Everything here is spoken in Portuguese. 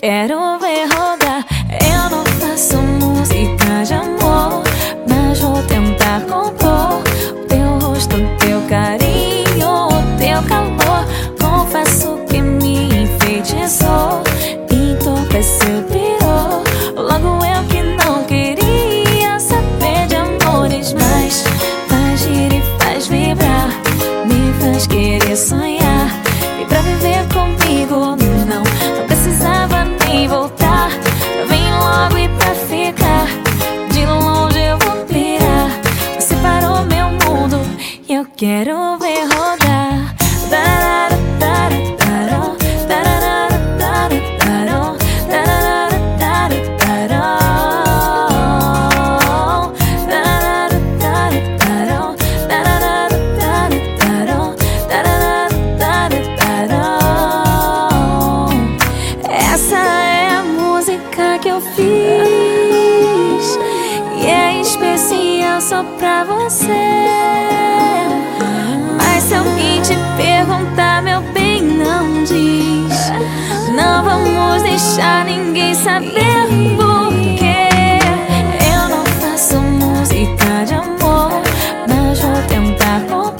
Quiero ver Quero ver rodar. Essa é a música que eu fiz. E é especial só pra você te perguntar, meu bem, não diz. Não vamos deixar ninguém saber porquê. Eu não faço música de amor, mas vou tentar contar.